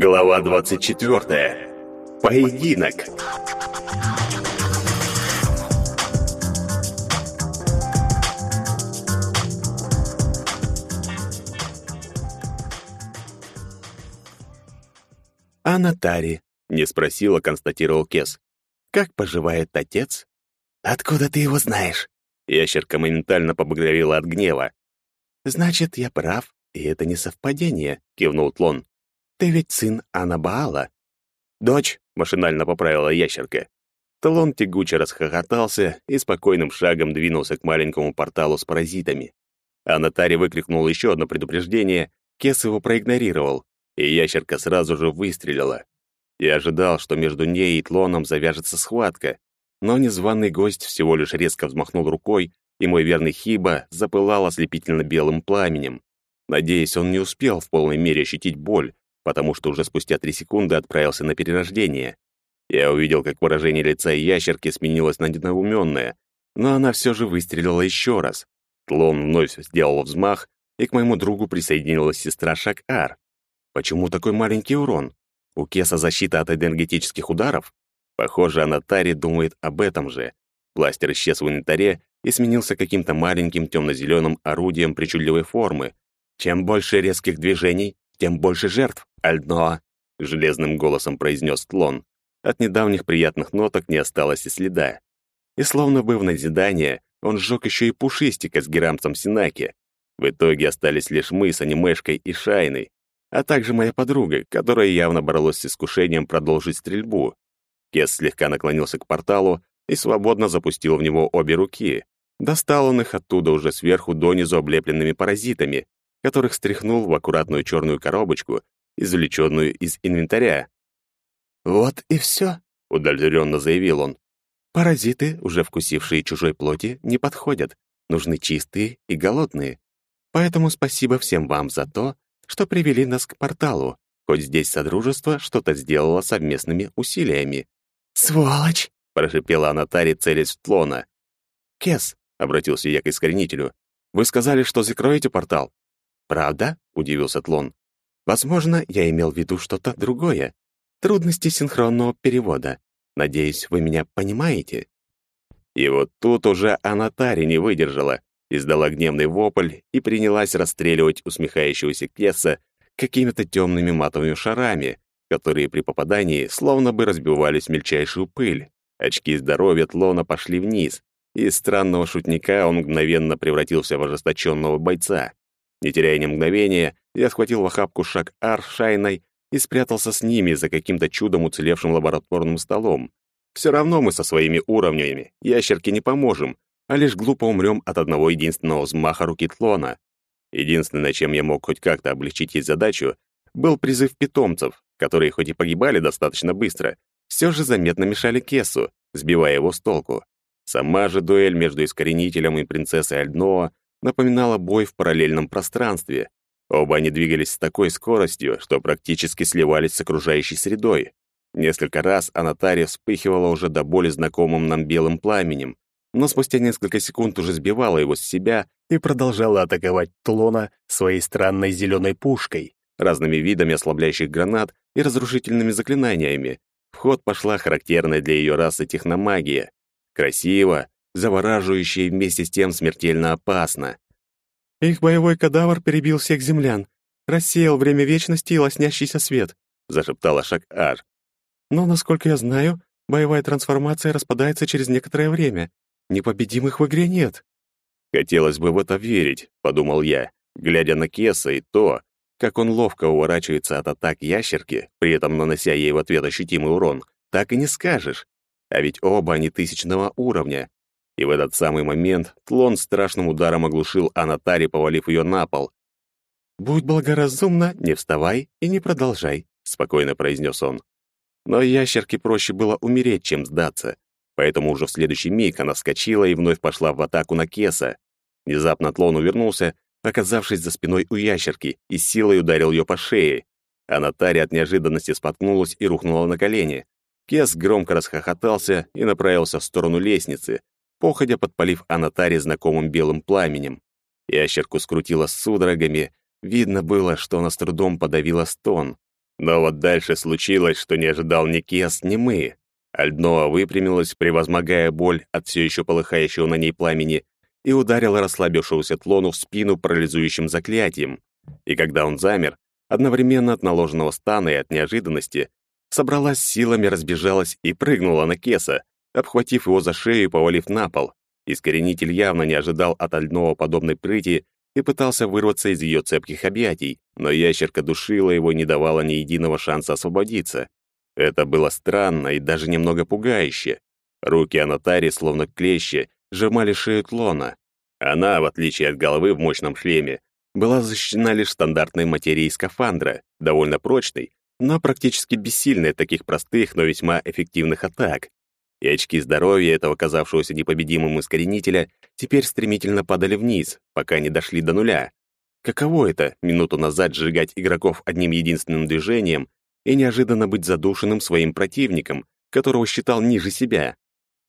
Глава 24. Поединок. «А Натари?» — не спросила, констатировал Кес. «Как поживает отец?» «Откуда ты его знаешь?» Ящерка моментально побагровела от гнева. «Значит, я прав, и это не совпадение», — кивнул Тлон. «Ты ведь сын Анабаала?» «Дочь», — машинально поправила ящерка. Тлон тягуче расхохотался и спокойным шагом двинулся к маленькому порталу с паразитами. А Натари выкрикнул еще одно предупреждение, Кес его проигнорировал, и ящерка сразу же выстрелила. Я ожидал, что между ней и Тлоном завяжется схватка, но незваный гость всего лишь резко взмахнул рукой, и мой верный Хиба запылал ослепительно белым пламенем. Надеюсь, он не успел в полной мере ощутить боль, потому что уже спустя три секунды отправился на перерождение. Я увидел, как выражение лица ящерки сменилось на недоуменное, но она все же выстрелила еще раз. Тлон вновь сделал взмах, и к моему другу присоединилась сестра Шак-Ар. Почему такой маленький урон? У Кеса защита от энергетических ударов? Похоже, Анатари думает об этом же. Пластер исчез в инвентаре и сменился каким-то маленьким темно-зеленым орудием причудливой формы. Чем больше резких движений, тем больше жертв, Альдноа, железным голосом произнес Тлон. От недавних приятных ноток не осталось и следа. И словно бы в назидание, он сжег еще и пушистика с герамцем Синаки. В итоге остались лишь мы с анимешкой и Шайной, а также моя подруга, которая явно боролась с искушением продолжить стрельбу. Кес слегка наклонился к порталу и свободно запустил в него обе руки. Достал он их оттуда уже сверху донизу облепленными паразитами, которых стряхнул в аккуратную черную коробочку, извлеченную из инвентаря. «Вот и все», — удовлетворенно заявил он. «Паразиты, уже вкусившие чужой плоти, не подходят. Нужны чистые и голодные. Поэтому спасибо всем вам за то, что привели нас к порталу, хоть здесь Содружество что-то сделало совместными усилиями. «Сволочь!» — прошипела Анатари, целясь в Тлона. «Кес», — обратился я к искоренителю, — «вы сказали, что закроете портал?» «Правда?» — удивился Тлон. «Возможно, я имел в виду что-то другое. Трудности синхронного перевода. Надеюсь, вы меня понимаете?» И вот тут уже Анатари не выдержала издала гневный вопль и принялась расстреливать усмехающегося Кесса какими-то темными матовыми шарами, которые при попадании словно бы разбивались мельчайшую пыль. Очки здоровья Тлона пошли вниз, и странного шутника он мгновенно превратился в ожесточенного бойца. Не теряя ни мгновения, я схватил в охапку шаг Ар Шайной и спрятался с ними за каким-то чудом уцелевшим лабораторным столом. Все равно мы со своими уровнями, ящерки не поможем, а лишь глупо умрем от одного единственного взмаха руки Тлона. Единственное, чем я мог хоть как-то облегчить ей задачу, был призыв питомцев, которые хоть и погибали достаточно быстро, все же заметно мешали Кесу, сбивая его с толку. Сама же дуэль между Искоренителем и принцессой Альдноа напоминала бой в параллельном пространстве. Оба они двигались с такой скоростью, что практически сливались с окружающей средой. Несколько раз Анатария вспыхивала уже до боли знакомым нам белым пламенем, но спустя несколько секунд уже сбивала его с себя и продолжала атаковать Тлона своей странной зеленой пушкой, разными видами ослабляющих гранат и разрушительными заклинаниями. В ход пошла характерная для ее расы техномагия. Красиво, завораживающе и вместе с тем смертельно опасно. «Их боевой кадавр перебил всех землян, рассеял время вечности и лоснящийся свет», зашептала Шак-Ар. «Но, насколько я знаю, боевая трансформация распадается через некоторое время. Непобедимых в игре нет. Хотелось бы в это верить, подумал я, глядя на Кеса и то, как он ловко уворачивается от атак ящерки, при этом нанося ей в ответ ощутимый урон, так и не скажешь. А ведь оба они тысячного уровня. И в этот самый момент Тлон страшным ударом оглушил Анатари, повалив ее на пол. «Будь благоразумна, не вставай и не продолжай», — спокойно произнес он. Но ящерке проще было умереть, чем сдаться. Поэтому уже в следующий миг она вскочила и вновь пошла в атаку на Кеса. Внезапно Тлон увернулся, оказавшись за спиной у ящерки, и силой ударил ее по шее. А Натария от неожиданности споткнулась и рухнула на колени. Кес громко расхохотался и направился в сторону лестницы, походя подпалив Анатари знакомым белым пламенем. Ящерку скрутила судорогами, видно было, что она с трудом подавила стон. Но вот дальше случилось, что не ожидал ни Кес, ни мы. Альдноа выпрямилась, превозмогая боль от все еще полыхающего на ней пламени, и ударила расслабившегося Тлону в спину парализующим заклятием. И когда он замер, одновременно от наложенного стана и от неожиданности, собралась силами, разбежалась и прыгнула на Кеса, обхватив его за шею и повалив на пол. Искоренитель явно не ожидал от Альдноа подобной прыти и пытался вырваться из ее цепких объятий, но ящерка душила его и не давала ни единого шанса освободиться. Это было странно и даже немного пугающе. Руки Анатари, словно клещи, сжимали шею клона. Она, в отличие от головы в мощном шлеме, была защищена лишь стандартной материей скафандра, довольно прочной, но практически бессильной от таких простых, но весьма эффективных атак. И очки здоровья этого казавшегося непобедимым искоренителя теперь стремительно падали вниз, пока не дошли до нуля. Каково это — минуту назад сжигать игроков одним единственным движением и неожиданно быть задушенным своим противником, которого считал ниже себя.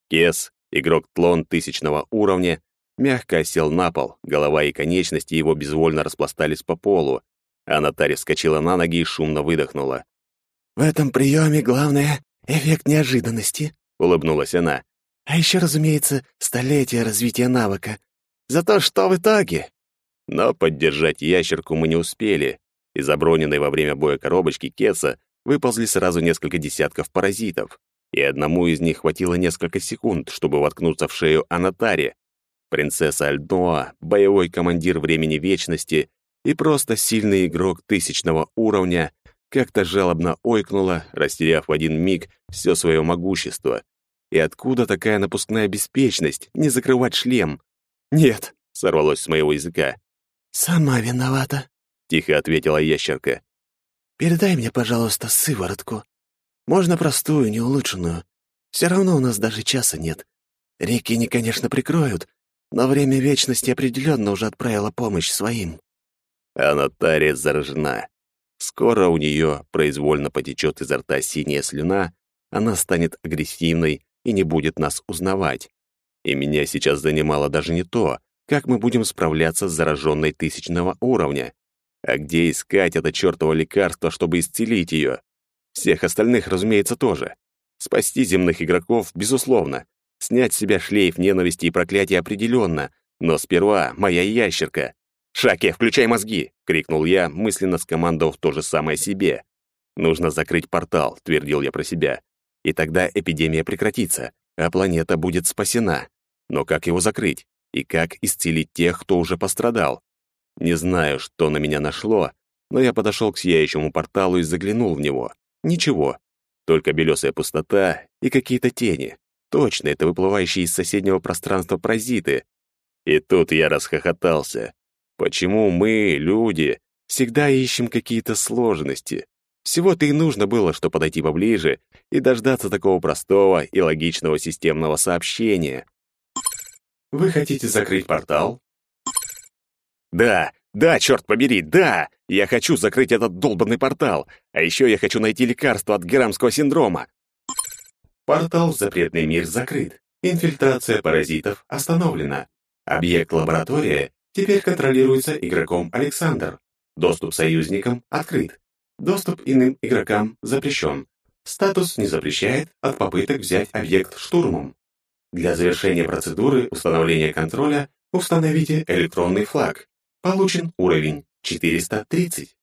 Кес, игрок тлон тысячного уровня, мягко осел на пол, голова и конечности его безвольно распластались по полу, а Наталья вскочила на ноги и шумно выдохнула. «В этом приеме главное — эффект неожиданности», — улыбнулась она. «А еще, разумеется, столетие развития навыка. Зато что в итоге?» Но поддержать ящерку мы не успели. Из оброненной во время боя коробочки Кеса выползли сразу несколько десятков паразитов, и одному из них хватило несколько секунд, чтобы воткнуться в шею Анатаре. Принцесса Альдноа, боевой командир времени вечности и просто сильный игрок тысячного уровня, как-то жалобно ойкнула, растеряв в один миг все свое могущество. И откуда такая напускная беспечность, не закрывать шлем? «Нет», — сорвалось с моего языка. «Сама виновата», тихо ответила ящерка. Передай мне, пожалуйста, сыворотку. Можно простую, не улучшенную. Все равно у нас даже часа нет. Реки не, конечно, прикроют, но время вечности определенно уже отправила помощь своим. А Натария заражена. Скоро у нее произвольно потечет изо рта синяя слюна, она станет агрессивной и не будет нас узнавать. И меня сейчас занимало даже не то, как мы будем справляться с зараженной тысячного уровня. А где искать это чёртово лекарство, чтобы исцелить её? Всех остальных, разумеется, тоже. Спасти земных игроков, безусловно. Снять с себя шлейф ненависти и проклятия определенно. Но сперва моя ящерка. «Шаке, включай мозги!» — крикнул я, мысленно скомандовав то же самое себе. «Нужно закрыть портал», — твердил я про себя. «И тогда эпидемия прекратится, а планета будет спасена. Но как его закрыть? И как исцелить тех, кто уже пострадал? Не знаю, что на меня нашло, но я подошел к сияющему порталу и заглянул в него. Ничего. Только белесая пустота и какие-то тени. Точно, это выплывающие из соседнего пространства паразиты. И тут я расхохотался. Почему мы, люди, всегда ищем какие-то сложности? Всего-то и нужно было, что подойти поближе и дождаться такого простого и логичного системного сообщения. Вы хотите закрыть портал? Да, да, черт побери, да! Я хочу закрыть этот долбанный портал. А еще я хочу найти лекарство от герамского синдрома. Портал в запретный мир закрыт. Инфильтрация паразитов остановлена. Объект лаборатория теперь контролируется игроком Александр. Доступ союзникам открыт. Доступ иным игрокам запрещен. Статус не запрещает от попыток взять объект штурмом. Для завершения процедуры установления контроля установите электронный флаг. Получен уровень 430.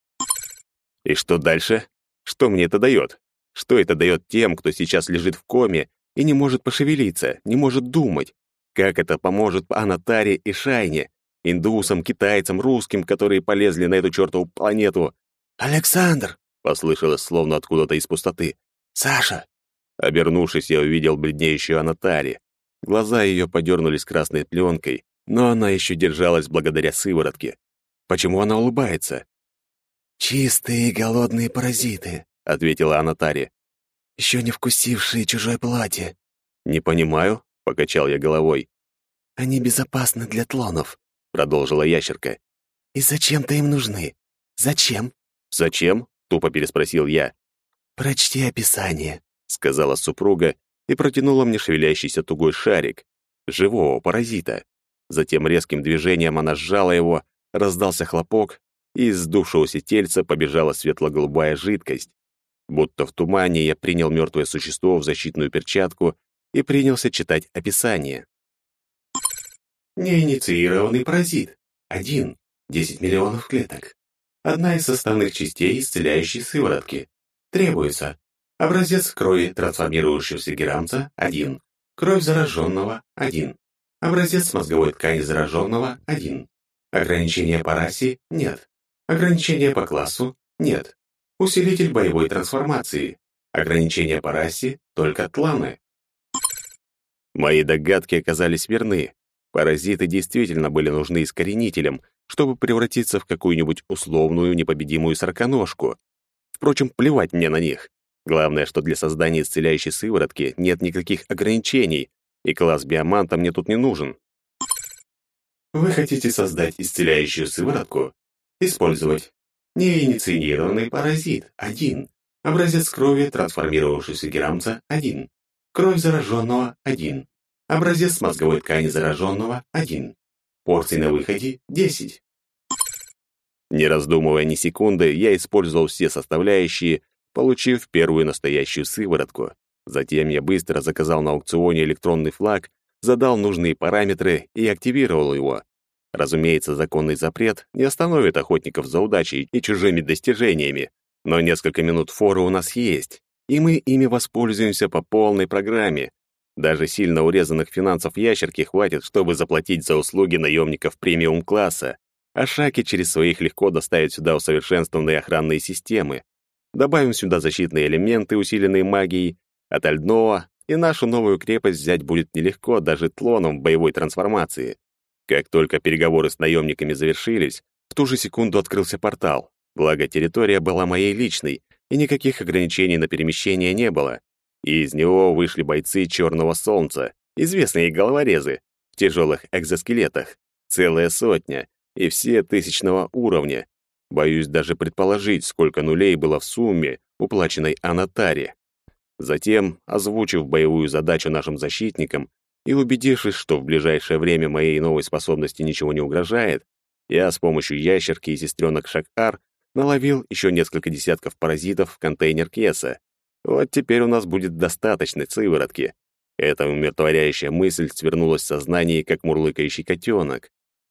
И что дальше? Что мне это дает? Что это дает тем, кто сейчас лежит в коме и не может пошевелиться, не может думать? Как это поможет Анатаре и Шайне, индусам, китайцам, русским, которые полезли на эту чертову планету? «Александр!» — послышалось словно откуда-то из пустоты. «Саша!» Обернувшись, я увидел бледнеющую Анатари. Глаза ее подернулись красной пленкой, но она еще держалась благодаря сыворотке. Почему она улыбается? «Чистые голодные паразиты», — ответила Анатари. «Еще не вкусившие чужое платье». «Не понимаю», — покачал я головой. «Они безопасны для тлонов», — продолжила ящерка. «И зачем-то им нужны? Зачем?» «Зачем?» — тупо переспросил я. «Прочти описание», — сказала супруга и протянула мне шевелящийся тугой шарик живого паразита. Затем резким движением она сжала его, раздался хлопок, и из сдувшегося тельца побежала светло-голубая жидкость. Будто в тумане я принял мертвое существо в защитную перчатку и принялся читать описание. Неинициированный паразит. Один. 10 миллионов клеток. Одна из составных частей исцеляющей сыворотки. Требуется образец крови трансформирующегося герамца – 1. Кровь зараженного – 1. Образец мозговой ткани зараженного – 1. Ограничения по расе – нет. Ограничения по классу – нет. Усилитель боевой трансформации. Ограничения по расе – только тланы. Мои догадки оказались верны. Паразиты действительно были нужны искоренителям, чтобы превратиться в какую-нибудь условную непобедимую сороконожку. Впрочем, плевать мне на них. Главное, что для создания исцеляющей сыворотки нет никаких ограничений, и класс биоманта мне тут не нужен. Вы хотите создать исцеляющую сыворотку? Использовать. Неинициированный паразит – 1. Образец крови трансформировавшегося герамца – 1. Кровь зараженного – 1. Образец мозговой ткани зараженного – 1. Порций на выходе – 10. Не раздумывая ни секунды, я использовал все составляющие, получив первую настоящую сыворотку. Затем я быстро заказал на аукционе электронный флаг, задал нужные параметры и активировал его. Разумеется, законный запрет не остановит охотников за удачей и чужими достижениями, но несколько минут фора у нас есть, и мы ими воспользуемся по полной программе, даже сильно урезанных финансов ящерки хватит, чтобы заплатить за услуги наемников премиум-класса, а Шаки через своих легко доставит сюда усовершенствованные охранные системы. Добавим сюда защитные элементы, усиленные магией, от Альдноа, и нашу новую крепость взять будет нелегко даже тлоном в боевой трансформации. Как только переговоры с наемниками завершились, в ту же секунду открылся портал. Благо, территория была моей личной, и никаких ограничений на перемещение не было и из него вышли бойцы Черного Солнца, известные головорезы, в тяжелых экзоскелетах, целая сотня, и все тысячного уровня. Боюсь даже предположить, сколько нулей было в сумме, уплаченной Анатаре. Затем, озвучив боевую задачу нашим защитникам и убедившись, что в ближайшее время моей новой способности ничего не угрожает, я с помощью ящерки и сестренок Шакар наловил еще несколько десятков паразитов в контейнер Кеса. Вот теперь у нас будет достаточно сыворотки. Эта умиротворяющая мысль свернулась в сознании, как мурлыкающий котенок.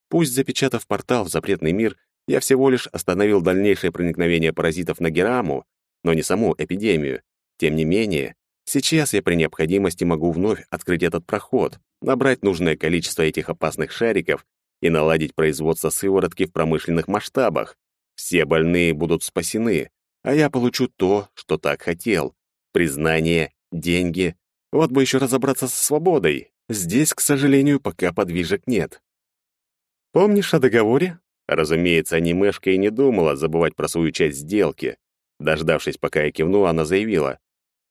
Пусть запечатав портал в запретный мир, я всего лишь остановил дальнейшее проникновение паразитов на Гераму, но не саму эпидемию. Тем не менее, сейчас я при необходимости могу вновь открыть этот проход, набрать нужное количество этих опасных шариков и наладить производство сыворотки в промышленных масштабах. Все больные будут спасены, а я получу то, что так хотел признание, деньги. Вот бы еще разобраться со свободой. Здесь, к сожалению, пока подвижек нет. Помнишь о договоре? Разумеется, анимешка и не думала забывать про свою часть сделки. Дождавшись, пока я кивну, она заявила.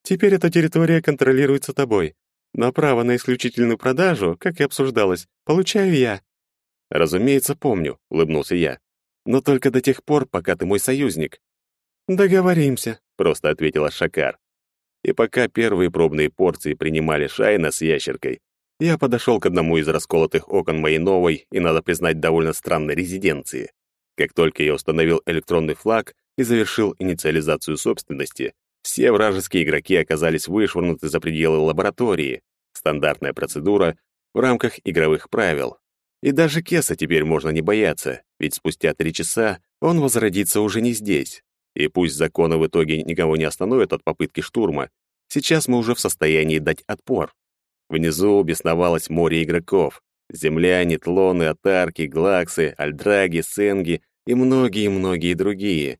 «Теперь эта территория контролируется тобой, но право на исключительную продажу, как и обсуждалось, получаю я». «Разумеется, помню», — улыбнулся я. «Но только до тех пор, пока ты мой союзник». «Договоримся», — просто ответила Шакар. И пока первые пробные порции принимали Шайна с ящеркой, я подошел к одному из расколотых окон моей новой и, надо признать, довольно странной резиденции. Как только я установил электронный флаг и завершил инициализацию собственности, все вражеские игроки оказались вышвырнуты за пределы лаборатории. Стандартная процедура в рамках игровых правил. И даже Кеса теперь можно не бояться, ведь спустя три часа он возродится уже не здесь. И пусть законы в итоге никого не остановят от попытки штурма, сейчас мы уже в состоянии дать отпор. Внизу бесновалось море игроков. Земляне, тлоны, атарки, глаксы, альдраги, сенги и многие-многие другие.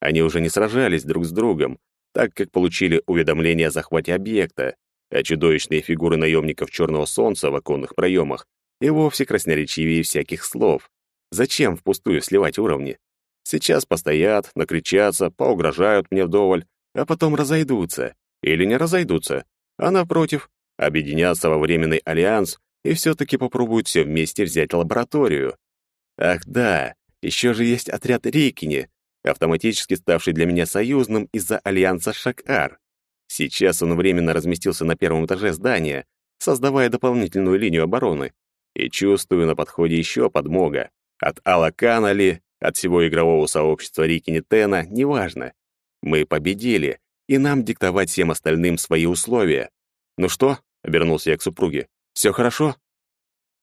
Они уже не сражались друг с другом, так как получили уведомление о захвате объекта, а чудовищные фигуры наемников Черного Солнца в оконных проемах и вовсе красноречивее всяких слов. Зачем впустую сливать уровни? Сейчас постоят, накричатся, поугрожают мне вдоволь, а потом разойдутся. Или не разойдутся, а напротив, объединятся во временный альянс и все-таки попробуют все вместе взять лабораторию. Ах да, еще же есть отряд Рикини, автоматически ставший для меня союзным из-за альянса Шакар. Сейчас он временно разместился на первом этаже здания, создавая дополнительную линию обороны. И чувствую на подходе еще подмога. От Алакана ли, от всего игрового сообщества Рикини Тена, неважно. Мы победили, и нам диктовать всем остальным свои условия. «Ну что?» — обернулся я к супруге. «Все хорошо?»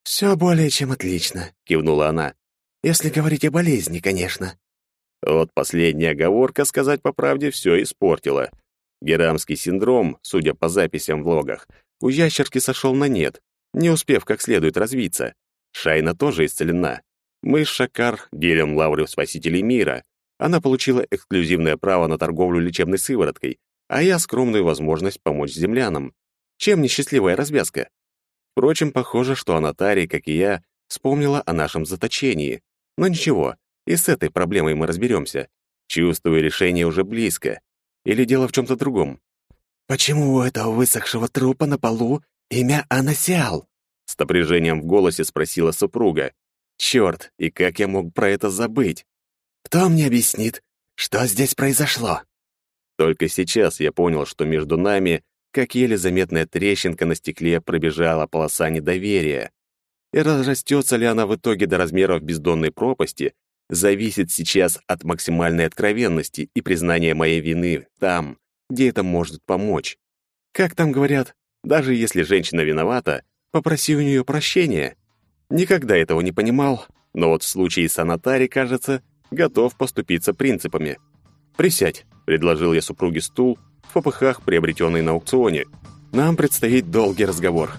«Все более чем отлично», — кивнула она. «Если говорить о болезни, конечно». Вот последняя оговорка, сказать по правде, все испортила. Герамский синдром, судя по записям в логах, у ящерки сошел на нет, не успев как следует развиться. Шайна тоже исцелена. Мы с Шакар делим лавры спасителей мира. Она получила эксклюзивное право на торговлю лечебной сывороткой, а я скромную возможность помочь землянам. Чем несчастливая развязка? Впрочем, похоже, что Анатарий, как и я, вспомнила о нашем заточении. Но ничего, и с этой проблемой мы разберемся. Чувствую, решение уже близко. Или дело в чем-то другом. «Почему у этого высохшего трупа на полу имя Анасиал?» С напряжением в голосе спросила супруга. Черт, и как я мог про это забыть? «Кто мне объяснит, что здесь произошло?» Только сейчас я понял, что между нами, как еле заметная трещинка на стекле, пробежала полоса недоверия. И разрастется ли она в итоге до размеров бездонной пропасти, зависит сейчас от максимальной откровенности и признания моей вины там, где это может помочь. Как там говорят, даже если женщина виновата, попроси у нее прощения. Никогда этого не понимал, но вот в случае с Анатари, кажется, готов поступиться принципами. «Присядь», — предложил я супруге стул, в попыхах, приобретенный на аукционе. «Нам предстоит долгий разговор».